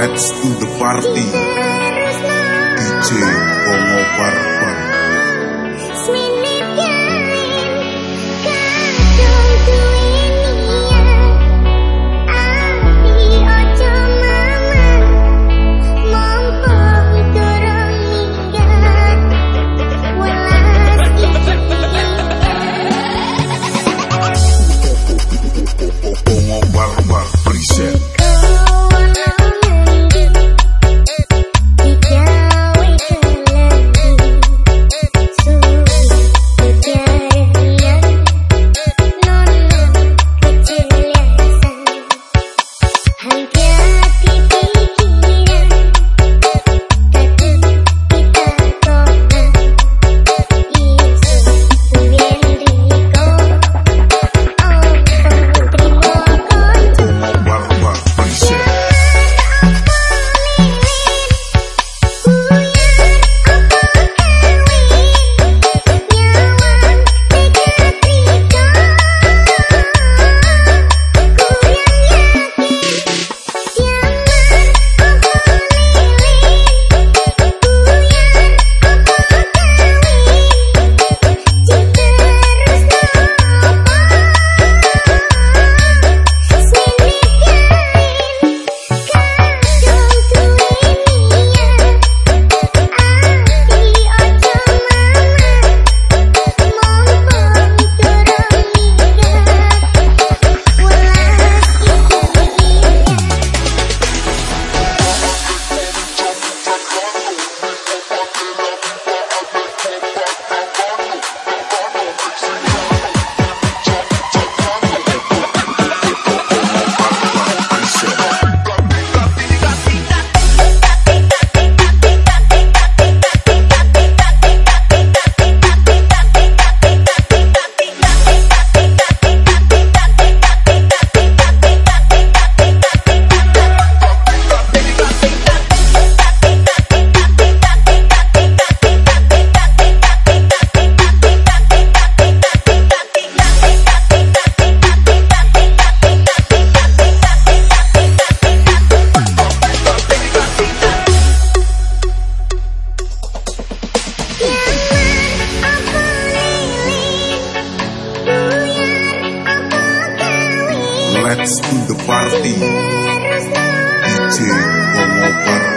Let's do the party DJ Bongo Barbar Let's do the party. DJ Bongo Party